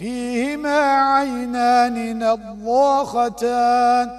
فيهما عينان نضاختان.